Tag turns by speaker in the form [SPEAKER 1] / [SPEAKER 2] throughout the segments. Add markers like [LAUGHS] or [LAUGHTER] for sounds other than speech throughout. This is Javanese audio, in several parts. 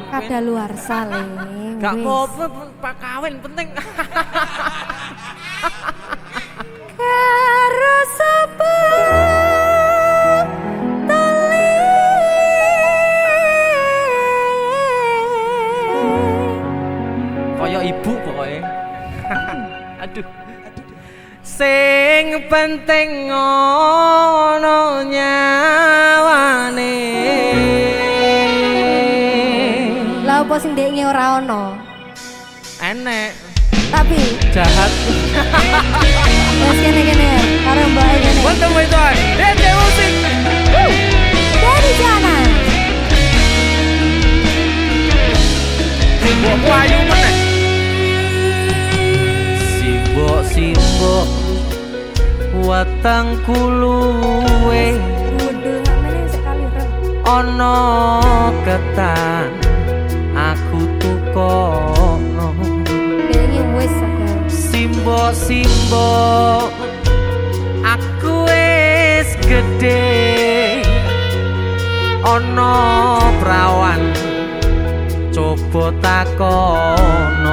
[SPEAKER 1] kawin.
[SPEAKER 2] Kada luar saling.
[SPEAKER 1] Gak apa-apa, Pak kawin penting.
[SPEAKER 2] Karo sapa
[SPEAKER 1] Kaya ibu pokoknya. [LAUGHS] Aduh. Sing penting ngono nyawane.
[SPEAKER 2] Lah apa sing dekne ora ono?
[SPEAKER 1] Enek.
[SPEAKER 2] Tapi
[SPEAKER 1] jahat.
[SPEAKER 2] Wes kene kene karo mbak kene.
[SPEAKER 1] Welcome my God. Dance music.
[SPEAKER 2] Dari sana.
[SPEAKER 1] Simbok wayu meneh. Simbok simbok watang kuluwe. Ono ketan simbok aku wis gede. Ono prawan coba takono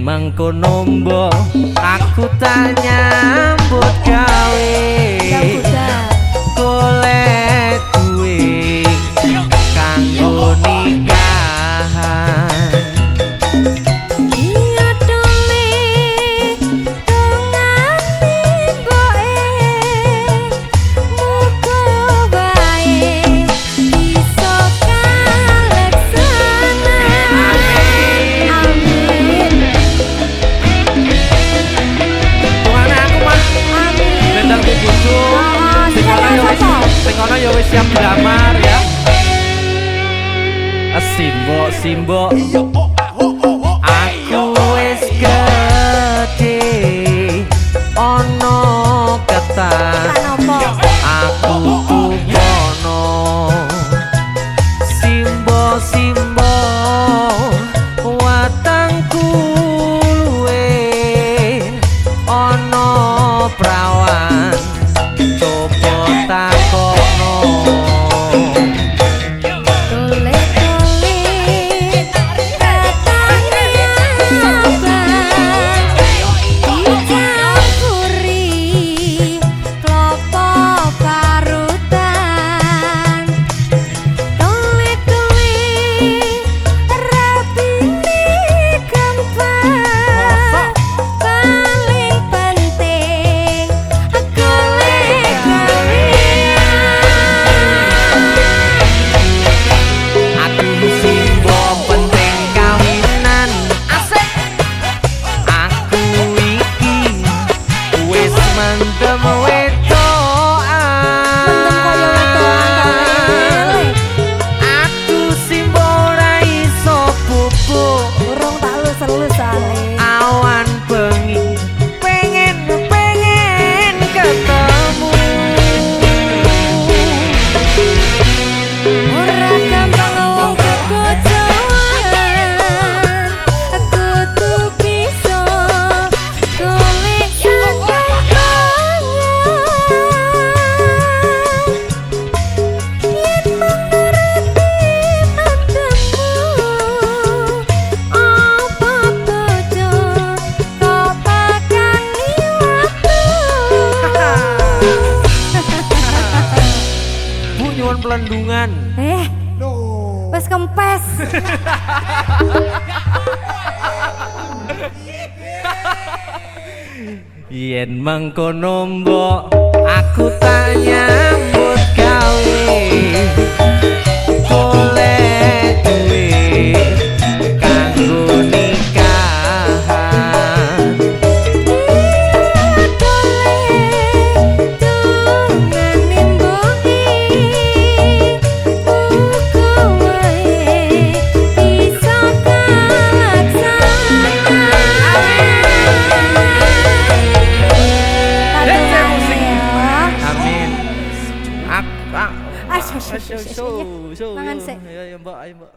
[SPEAKER 2] Yen
[SPEAKER 1] mangkono mbok aku tak nyambut gawe ana ya wis siap dilamar ya? Simbok simbok kandungan.
[SPEAKER 2] Eh, wes kempes.
[SPEAKER 1] Yen mengkono mbok aku tak nyambut gawe. Golek vợ